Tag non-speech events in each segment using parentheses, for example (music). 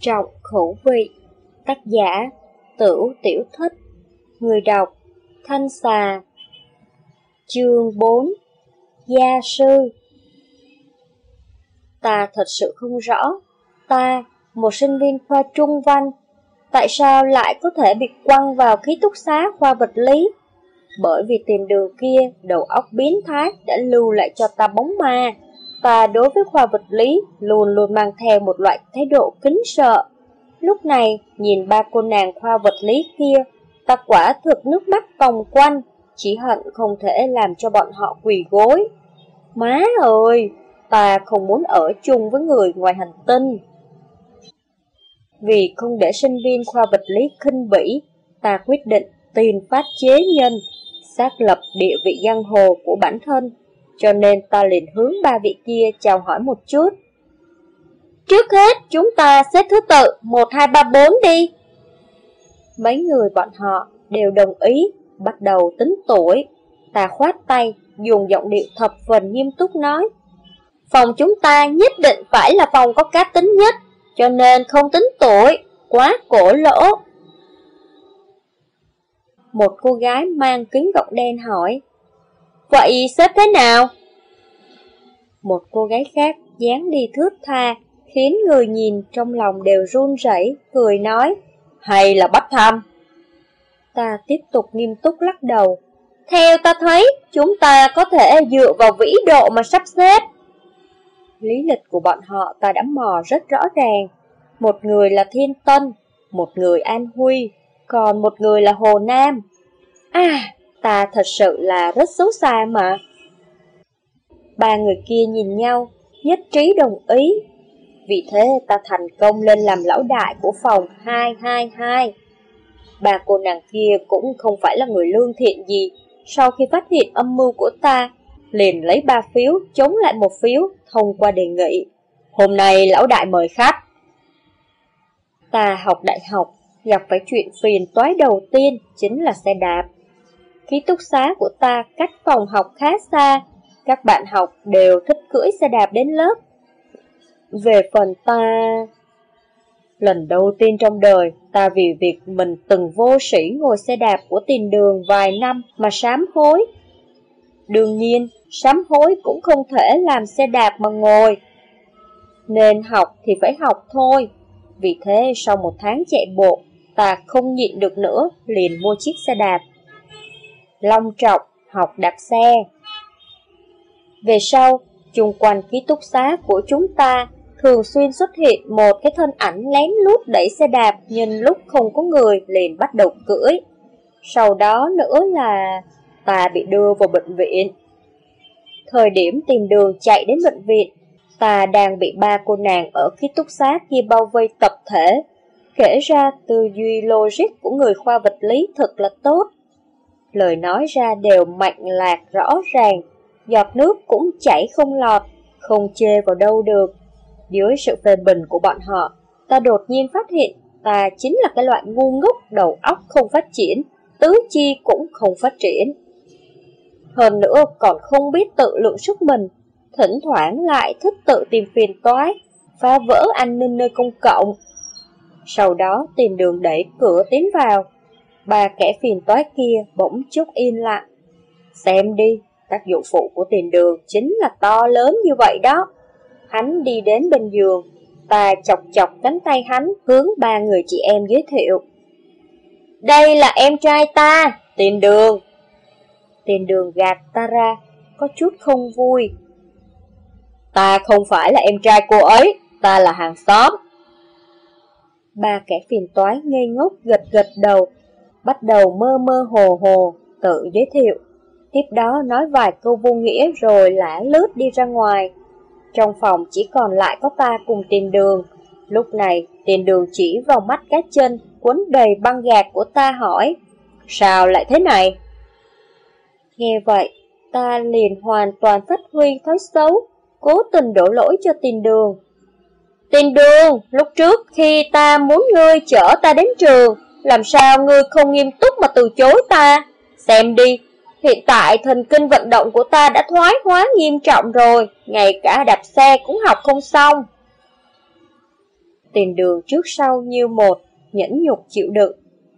trọng khẩu vị. Tác giả Tửu Tiểu Thích Người đọc Thanh Xà Chương 4 Gia Sư Ta thật sự không rõ, ta, một sinh viên khoa trung văn, tại sao lại có thể bị quăng vào ký túc xá khoa vật lý? Bởi vì tìm đường kia, đầu óc biến thái đã lưu lại cho ta bóng ma. Ta đối với khoa vật lý luôn luôn mang theo một loại thái độ kính sợ. Lúc này, nhìn ba cô nàng khoa vật lý kia, ta quả thực nước mắt vòng quanh, chỉ hận không thể làm cho bọn họ quỳ gối. Má ơi, ta không muốn ở chung với người ngoài hành tinh. Vì không để sinh viên khoa vật lý khinh bỉ, ta quyết định tiền phát chế nhân, xác lập địa vị giang hồ của bản thân, cho nên ta liền hướng ba vị kia chào hỏi một chút. Trước hết, chúng ta xếp thứ tự 1, 2, 3, 4 đi. Mấy người bọn họ đều đồng ý, bắt đầu tính tuổi. Ta khoát tay, dùng giọng điệu thập phần nghiêm túc nói. Phòng chúng ta nhất định phải là phòng có cá tính nhất, cho nên không tính tuổi, quá cổ lỗ. Một cô gái mang kính gọng đen hỏi, Vậy xếp thế nào? Một cô gái khác dáng đi thước tha, khiến người nhìn trong lòng đều run rẩy, cười nói, hay là bắt tham Ta tiếp tục nghiêm túc lắc đầu. Theo ta thấy, chúng ta có thể dựa vào vĩ độ mà sắp xếp. Lý lịch của bọn họ ta đã mò rất rõ ràng. Một người là Thiên Tân, một người An Huy, còn một người là Hồ Nam. À, ta thật sự là rất xấu xa mà. Ba người kia nhìn nhau, nhất trí đồng ý. Vì thế ta thành công lên làm lão đại của phòng 222. Ba cô nàng kia cũng không phải là người lương thiện gì. Sau khi phát hiện âm mưu của ta, liền lấy ba phiếu chống lại một phiếu thông qua đề nghị. Hôm nay lão đại mời khách. Ta học đại học, gặp phải chuyện phiền toái đầu tiên chính là xe đạp. Ký túc xá của ta cách phòng học khá xa, các bạn học đều thích cưỡi xe đạp đến lớp. Về phần ta... Lần đầu tiên trong đời, ta vì việc mình từng vô sĩ ngồi xe đạp của tiền đường vài năm mà sám hối. Đương nhiên, sám hối cũng không thể làm xe đạp mà ngồi. Nên học thì phải học thôi. Vì thế sau một tháng chạy bộ, ta không nhịn được nữa, liền mua chiếc xe đạp. Long trọng, học đạp xe. Về sau, chung quanh ký túc xá của chúng ta thường xuyên xuất hiện một cái thân ảnh lén lút đẩy xe đạp nhưng lúc không có người liền bắt đầu cưỡi. Sau đó nữa là ta bị đưa vào bệnh viện. Thời điểm tìm đường chạy đến bệnh viện, ta đang bị ba cô nàng ở ký túc xá kia bao vây tập thể. Kể ra tư duy logic của người khoa vật lý thật là tốt. Lời nói ra đều mạnh lạc rõ ràng, giọt nước cũng chảy không lọt, không chê vào đâu được. Dưới sự phê bình của bọn họ, ta đột nhiên phát hiện ta chính là cái loại ngu ngốc đầu óc không phát triển, tứ chi cũng không phát triển. Hơn nữa còn không biết tự lượng sức mình, thỉnh thoảng lại thích tự tìm phiền toái, phá vỡ an ninh nơi công cộng. Sau đó tìm đường đẩy cửa tiến vào, ba kẻ phiền toái kia bỗng chốc yên lặng. Xem đi, tác dụng phụ của tiền đường chính là to lớn như vậy đó. Hắn đi đến bên giường, ta chọc chọc cánh tay hắn hướng ba người chị em giới thiệu. Đây là em trai ta, tiền đường. Tiền đường gạt ta ra, có chút không vui. Ta không phải là em trai cô ấy, ta là hàng xóm. Ba kẻ phiền toái ngây ngốc gật gật đầu, bắt đầu mơ mơ hồ hồ, tự giới thiệu. Tiếp đó nói vài câu vô nghĩa rồi lả lướt đi ra ngoài. Trong phòng chỉ còn lại có ta cùng tiền đường. Lúc này, tiền đường chỉ vào mắt cá chân, quấn đầy băng gạc của ta hỏi. Sao lại thế này? Nghe vậy, ta liền hoàn toàn phát huy thói xấu, cố tình đổ lỗi cho tiền đường. Tiền đường, lúc trước khi ta muốn ngươi chở ta đến trường, làm sao ngươi không nghiêm túc mà từ chối ta? Xem đi, hiện tại thần kinh vận động của ta đã thoái hóa nghiêm trọng rồi, ngay cả đạp xe cũng học không xong. Tiền đường trước sau như một, nhẫn nhục chịu đựng,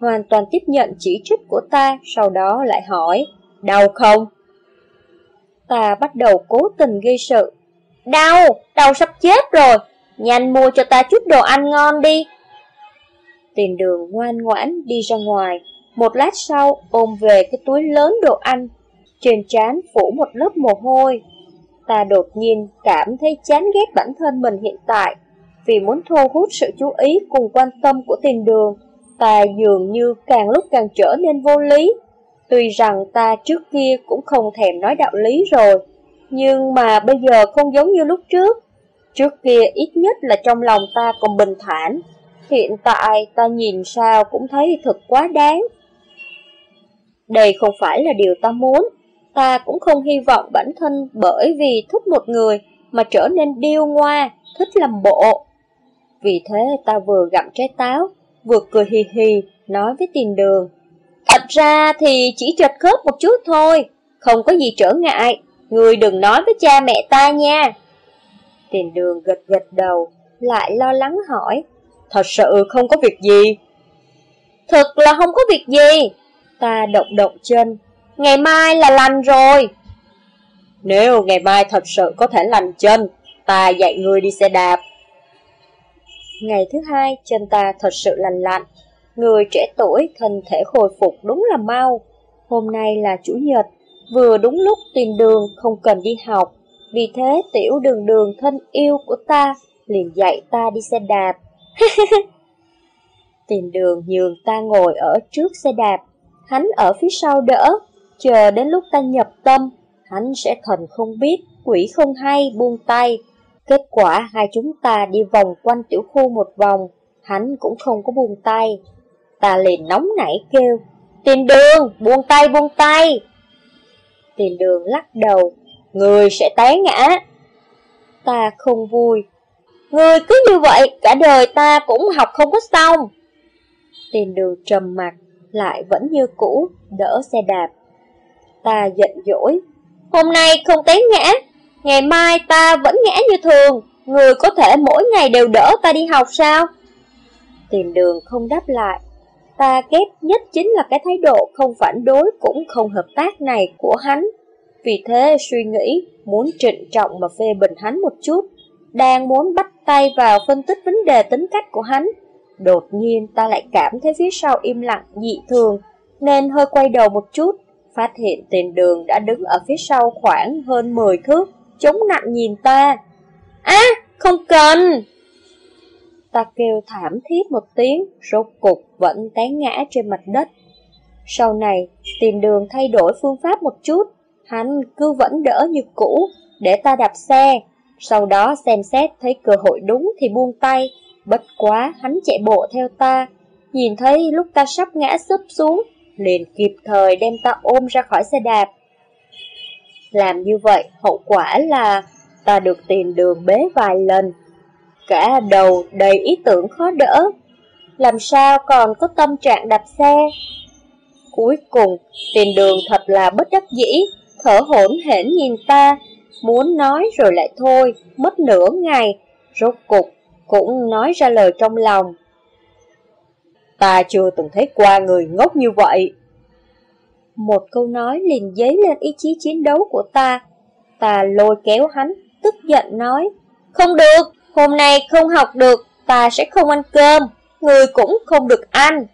hoàn toàn tiếp nhận chỉ trích của ta, sau đó lại hỏi, đau không? Ta bắt đầu cố tình gây sự. Đau, đau sắp chết rồi, nhanh mua cho ta chút đồ ăn ngon đi. Tiền đường ngoan ngoãn đi ra ngoài, một lát sau ôm về cái túi lớn đồ ăn, trên trán phủ một lớp mồ hôi. Ta đột nhiên cảm thấy chán ghét bản thân mình hiện tại, vì muốn thu hút sự chú ý cùng quan tâm của tiền đường, ta dường như càng lúc càng trở nên vô lý. Tuy rằng ta trước kia cũng không thèm nói đạo lý rồi, nhưng mà bây giờ không giống như lúc trước. Trước kia ít nhất là trong lòng ta còn bình thản, hiện tại ta nhìn sao cũng thấy thật quá đáng. Đây không phải là điều ta muốn, ta cũng không hy vọng bản thân bởi vì thích một người mà trở nên điêu ngoa, thích làm bộ. Vì thế ta vừa gặm trái táo, vừa cười hì hì, nói với tiền đường. Thật ra thì chỉ trật khớp một chút thôi, không có gì trở ngại, người đừng nói với cha mẹ ta nha. Tiền đường gật gật đầu, lại lo lắng hỏi, thật sự không có việc gì. Thực là không có việc gì, ta động động chân, ngày mai là lành rồi. Nếu ngày mai thật sự có thể lành chân, ta dạy người đi xe đạp. Ngày thứ hai, chân ta thật sự lành lạnh. Người trẻ tuổi, thân thể hồi phục đúng là mau. Hôm nay là Chủ nhật, vừa đúng lúc tìm đường không cần đi học. Vì thế tiểu đường đường thân yêu của ta liền dạy ta đi xe đạp. (laughs) tìm đường nhường ta ngồi ở trước xe đạp, hắn ở phía sau đỡ, chờ đến lúc ta nhập tâm, hắn sẽ thần không biết, quỷ không hay, buông tay. Kết quả hai chúng ta đi vòng quanh tiểu khu một vòng, hắn cũng không có buông tay. Ta liền nóng nảy kêu, tiền đường, buông tay buông tay. Tiền đường lắc đầu, người sẽ té ngã. Ta không vui, người cứ như vậy, cả đời ta cũng học không có xong. Tiền đường trầm mặt, lại vẫn như cũ, đỡ xe đạp. Ta giận dỗi, hôm nay không té ngã, Ngày mai ta vẫn ngã như thường, người có thể mỗi ngày đều đỡ ta đi học sao? Tìm đường không đáp lại. Ta ghét nhất chính là cái thái độ không phản đối cũng không hợp tác này của hắn. Vì thế suy nghĩ muốn trịnh trọng mà phê bình hắn một chút, đang muốn bắt tay vào phân tích vấn đề tính cách của hắn. Đột nhiên ta lại cảm thấy phía sau im lặng dị thường, nên hơi quay đầu một chút, phát hiện tiền đường đã đứng ở phía sau khoảng hơn 10 thước, chống nặng nhìn ta. Á, không cần! Ta kêu thảm thiết một tiếng, rốt cục vẫn té ngã trên mặt đất. Sau này, tìm đường thay đổi phương pháp một chút, hắn cứ vẫn đỡ như cũ, để ta đạp xe. Sau đó xem xét thấy cơ hội đúng thì buông tay, bất quá hắn chạy bộ theo ta. Nhìn thấy lúc ta sắp ngã sấp xuống, liền kịp thời đem ta ôm ra khỏi xe đạp. Làm như vậy, hậu quả là ta được tìm đường bế vài lần. Cả đầu đầy ý tưởng khó đỡ. Làm sao còn có tâm trạng đạp xe? Cuối cùng, tìm đường thật là bất đắc dĩ, thở hổn hển nhìn ta, muốn nói rồi lại thôi, mất nửa ngày, rốt cục cũng nói ra lời trong lòng. Ta chưa từng thấy qua người ngốc như vậy. Một câu nói liền dấy lên ý chí chiến đấu của ta. Ta lôi kéo hắn, tức giận nói, không được, hôm nay không học được, ta sẽ không ăn cơm, người cũng không được ăn.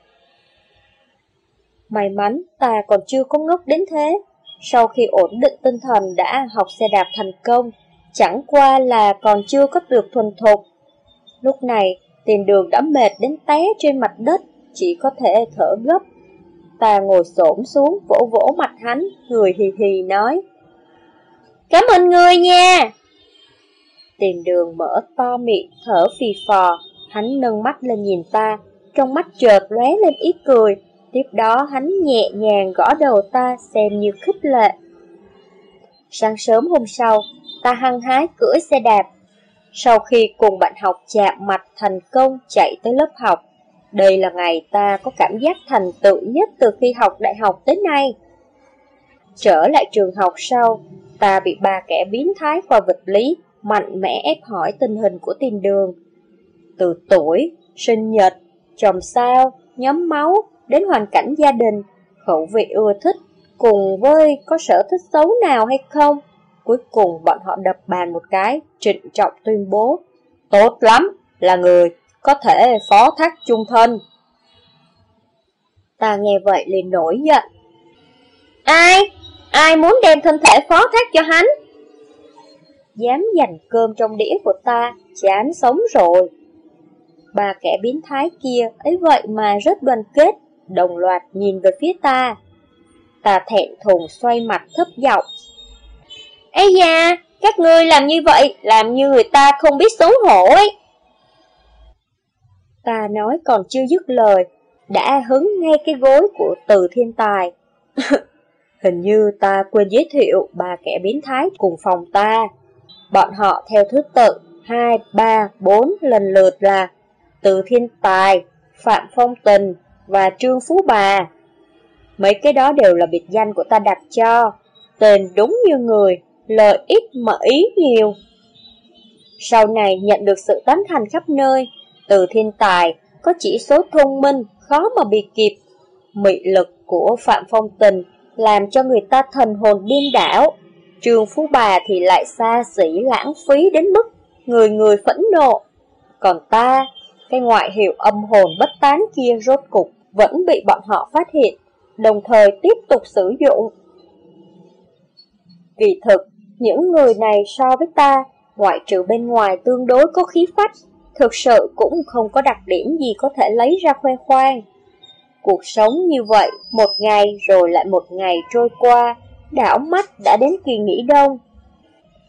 May mắn ta còn chưa có ngốc đến thế. Sau khi ổn định tinh thần đã học xe đạp thành công, chẳng qua là còn chưa có được thuần thục. Lúc này, tiền đường đã mệt đến té trên mặt đất, chỉ có thể thở gấp. Ta ngồi xổm xuống vỗ vỗ mặt hắn, người hì hì nói. Cảm ơn người nha! Tiền đường mở to miệng, thở phì phò, hắn nâng mắt lên nhìn ta, trong mắt chợt lóe lên ít cười, tiếp đó hắn nhẹ nhàng gõ đầu ta xem như khích lệ. Sáng sớm hôm sau, ta hăng hái cưỡi xe đạp. Sau khi cùng bạn học chạm mặt thành công chạy tới lớp học, đây là ngày ta có cảm giác thành tựu nhất từ khi học đại học tới nay. Trở lại trường học sau, ta bị ba kẻ biến thái khoa vật lý mạnh mẽ ép hỏi tình hình của tiền đường. từ tuổi, sinh nhật, chồng sao, nhóm máu, đến hoàn cảnh gia đình, khẩu vị ưa thích, cùng với có sở thích xấu nào hay không. Cuối cùng bọn họ đập bàn một cái, trịnh trọng tuyên bố, tốt lắm, là người, có thể phó thác chung thân. Ta nghe vậy liền nổi giận. Ai? Ai muốn đem thân thể phó thác cho hắn? Dám dành cơm trong đĩa của ta, chán sống rồi. Ba kẻ biến thái kia ấy vậy mà rất đoàn kết, đồng loạt nhìn về phía ta. Ta thẹn thùng xoay mặt thấp giọng. Ây da, các ngươi làm như vậy, làm như người ta không biết xấu hổ ấy. Ta nói còn chưa dứt lời, đã hứng ngay cái gối của từ thiên tài. (laughs) Hình như ta quên giới thiệu ba kẻ biến thái cùng phòng ta. Bọn họ theo thứ tự 2, 3, 4 lần lượt là Từ Thiên Tài, Phạm Phong Tình và Trương Phú Bà. Mấy cái đó đều là biệt danh của ta đặt cho. Tên đúng như người, lợi ích mà ý nhiều. Sau này nhận được sự tán thành khắp nơi, Từ Thiên Tài có chỉ số thông minh khó mà bị kịp. Mị lực của Phạm Phong Tình làm cho người ta thần hồn điên đảo. Trường Phú Bà thì lại xa xỉ lãng phí đến mức người người phẫn nộ. Còn ta, cái ngoại hiệu âm hồn bất tán kia rốt cục vẫn bị bọn họ phát hiện, đồng thời tiếp tục sử dụng. Kỳ thực, những người này so với ta, ngoại trừ bên ngoài tương đối có khí phách, thực sự cũng không có đặc điểm gì có thể lấy ra khoe khoang. Cuộc sống như vậy, một ngày rồi lại một ngày trôi qua, đảo mắt đã đến kỳ nghỉ đông.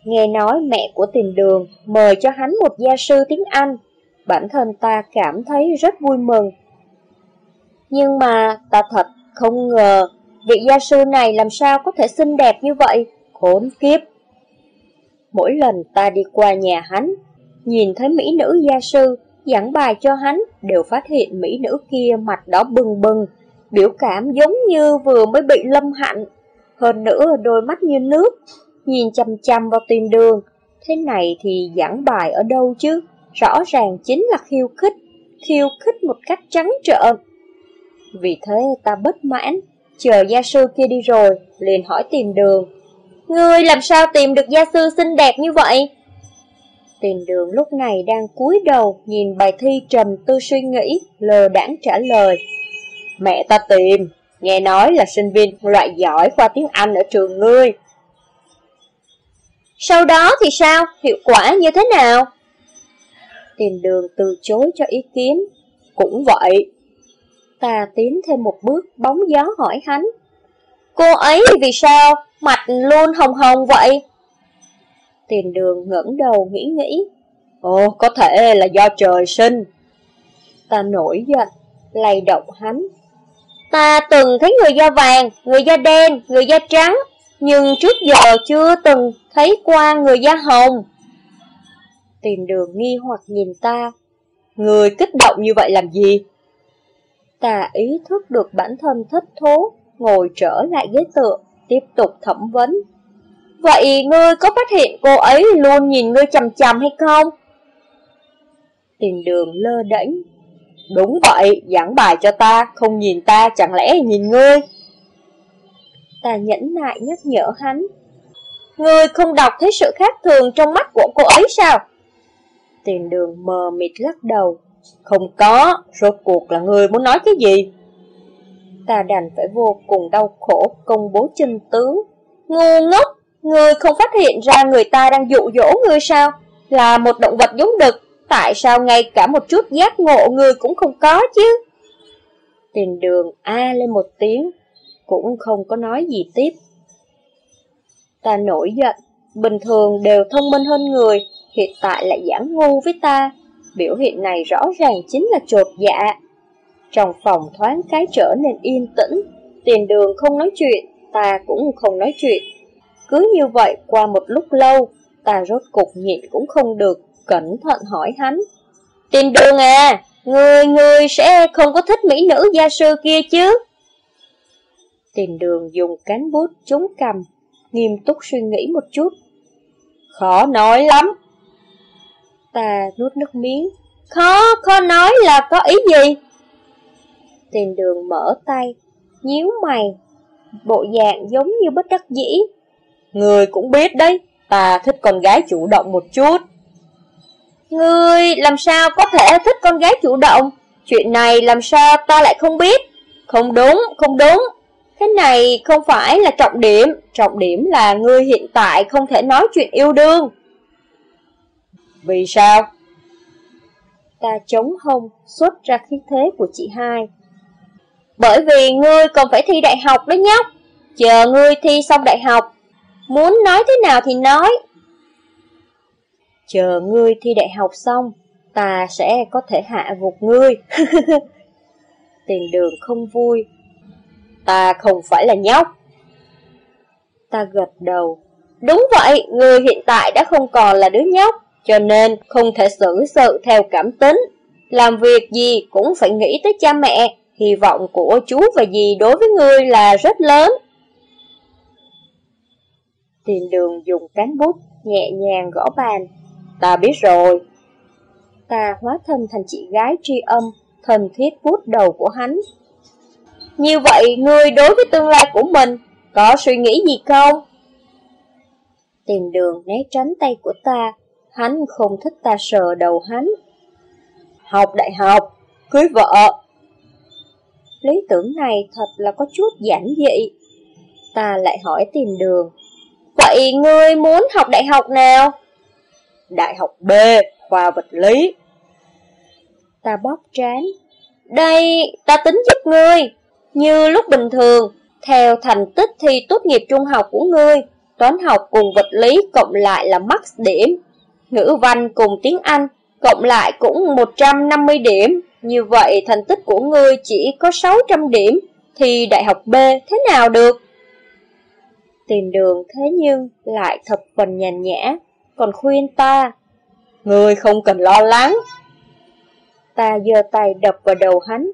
Nghe nói mẹ của tìm đường mời cho hắn một gia sư tiếng Anh, bản thân ta cảm thấy rất vui mừng. Nhưng mà ta thật không ngờ vị gia sư này làm sao có thể xinh đẹp như vậy, khốn kiếp. Mỗi lần ta đi qua nhà hắn, nhìn thấy mỹ nữ gia sư giảng bài cho hắn đều phát hiện mỹ nữ kia mặt đỏ bừng bừng, biểu cảm giống như vừa mới bị lâm hạnh. Hơn nữa đôi mắt như nước, nhìn chăm chăm vào tìm đường. Thế này thì giảng bài ở đâu chứ? Rõ ràng chính là khiêu khích, khiêu khích một cách trắng trợn. Vì thế ta bất mãn, chờ gia sư kia đi rồi, liền hỏi tìm đường. Ngươi làm sao tìm được gia sư xinh đẹp như vậy? Tiền đường lúc này đang cúi đầu nhìn bài thi trầm tư suy nghĩ, lờ đãng trả lời. Mẹ ta tìm, nghe nói là sinh viên loại giỏi khoa tiếng Anh ở trường ngươi. Sau đó thì sao? Hiệu quả như thế nào? Tiền đường từ chối cho ý kiến. Cũng vậy. Ta tiến thêm một bước bóng gió hỏi hắn. Cô ấy vì sao? Mặt luôn hồng hồng vậy? Tiền đường ngẩng đầu nghĩ nghĩ. Ồ, có thể là do trời sinh. Ta nổi giận, lay động hắn. Ta từng thấy người da vàng, người da đen, người da trắng, nhưng trước giờ chưa từng thấy qua người da hồng. Tiền đường nghi hoặc nhìn ta. Người kích động như vậy làm gì? Ta ý thức được bản thân thất thố, ngồi trở lại ghế tựa, tiếp tục thẩm vấn. Vậy ngươi có phát hiện cô ấy luôn nhìn ngươi chằm chằm hay không? Tiền đường lơ đễnh. Đúng vậy, giảng bài cho ta, không nhìn ta, chẳng lẽ nhìn ngươi? Ta nhẫn nại nhắc nhở hắn. Ngươi không đọc thấy sự khác thường trong mắt của cô ấy sao? Tiền đường mờ mịt lắc đầu. Không có, rốt cuộc là ngươi muốn nói cái gì? Ta đành phải vô cùng đau khổ công bố chân tướng. Ngu ngốc, người không phát hiện ra người ta đang dụ dỗ người sao? Là một động vật giống đực, tại sao ngay cả một chút giác ngộ người cũng không có chứ? Tiền đường a lên một tiếng, cũng không có nói gì tiếp. Ta nổi giận, bình thường đều thông minh hơn người, hiện tại lại giảng ngu với ta. Biểu hiện này rõ ràng chính là trột dạ. Trong phòng thoáng cái trở nên yên tĩnh, tiền đường không nói chuyện, ta cũng không nói chuyện. Cứ như vậy qua một lúc lâu, ta rốt cục nhịn cũng không được, cẩn thận hỏi hắn. Tiền đường à, người người sẽ không có thích mỹ nữ gia sư kia chứ? Tiền đường dùng cán bút chống cầm, nghiêm túc suy nghĩ một chút. Khó nói lắm. Ta nuốt nước miếng, Khó, khó nói là có ý gì? Tiền đường mở tay, nhíu mày, bộ dạng giống như bất đắc dĩ. Người cũng biết đấy, ta thích con gái chủ động một chút. Ngươi làm sao có thể thích con gái chủ động? Chuyện này làm sao ta lại không biết? Không đúng, không đúng. Cái này không phải là trọng điểm, trọng điểm là ngươi hiện tại không thể nói chuyện yêu đương. Vì sao? Ta chống hông, xuất ra khí thế của chị hai. Bởi vì ngươi còn phải thi đại học đó nhóc. Chờ ngươi thi xong đại học, muốn nói thế nào thì nói. Chờ ngươi thi đại học xong, ta sẽ có thể hạ gục ngươi. (laughs) Tiền đường không vui. Ta không phải là nhóc. Ta gật đầu. Đúng vậy, ngươi hiện tại đã không còn là đứa nhóc, cho nên không thể xử sự theo cảm tính. Làm việc gì cũng phải nghĩ tới cha mẹ, hy vọng của chú và dì đối với ngươi là rất lớn. Tiền đường dùng cán bút, nhẹ nhàng gõ bàn. Ta biết rồi. Ta hóa thân thành chị gái tri âm, thần thiết vuốt đầu của hắn. Như vậy, ngươi đối với tương lai của mình, có suy nghĩ gì không? Tiền đường né tránh tay của ta, hắn không thích ta sờ đầu hắn. Học đại học, cưới vợ. Lý tưởng này thật là có chút giản dị. Ta lại hỏi tìm đường. Vậy ngươi muốn học đại học nào? Đại học B, khoa vật lý. Ta bóp trán. Đây, ta tính giúp ngươi. Như lúc bình thường, theo thành tích thi tốt nghiệp trung học của ngươi, toán học cùng vật lý cộng lại là max điểm. Ngữ văn cùng tiếng Anh cộng lại cũng 150 điểm. Như vậy thành tích của ngươi chỉ có 600 điểm, thì đại học B thế nào được? Tìm đường thế nhưng lại thập phần nhàn nhã, còn khuyên ta. Ngươi không cần lo lắng. Ta giơ tay đập vào đầu hắn.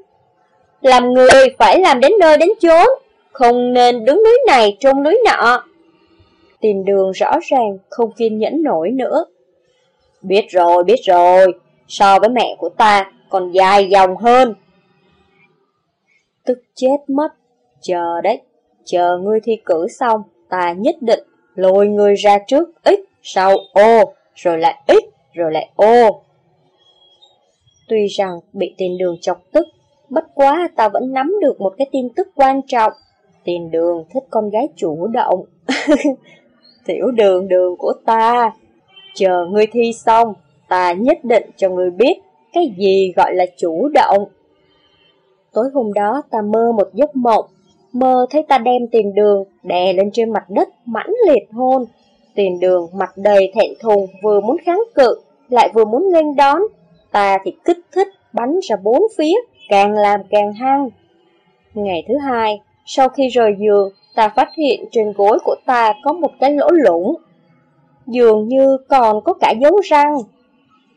Làm người phải làm đến nơi đến chốn, không nên đứng núi này trông núi nọ. Tìm đường rõ ràng không kiên nhẫn nổi nữa. Biết rồi, biết rồi, so với mẹ của ta còn dài dòng hơn. Tức chết mất, chờ đấy, chờ ngươi thi cử xong, ta nhất định lôi ngươi ra trước ít, sau ô, rồi lại ít, rồi lại ô. Tuy rằng bị tiền đường chọc tức, bất quá ta vẫn nắm được một cái tin tức quan trọng. Tiền đường thích con gái chủ động. (laughs) Tiểu đường đường của ta, chờ ngươi thi xong, ta nhất định cho ngươi biết cái gì gọi là chủ động. Tối hôm đó ta mơ một giấc mộng, mơ thấy ta đem tiền đường đè lên trên mặt đất mãnh liệt hôn. Tiền đường mặt đầy thẹn thùng vừa muốn kháng cự, lại vừa muốn nghênh đón. Ta thì kích thích bắn ra bốn phía, càng làm càng hăng. Ngày thứ hai, sau khi rời giường, ta phát hiện trên gối của ta có một cái lỗ lũng. Dường như còn có cả dấu răng.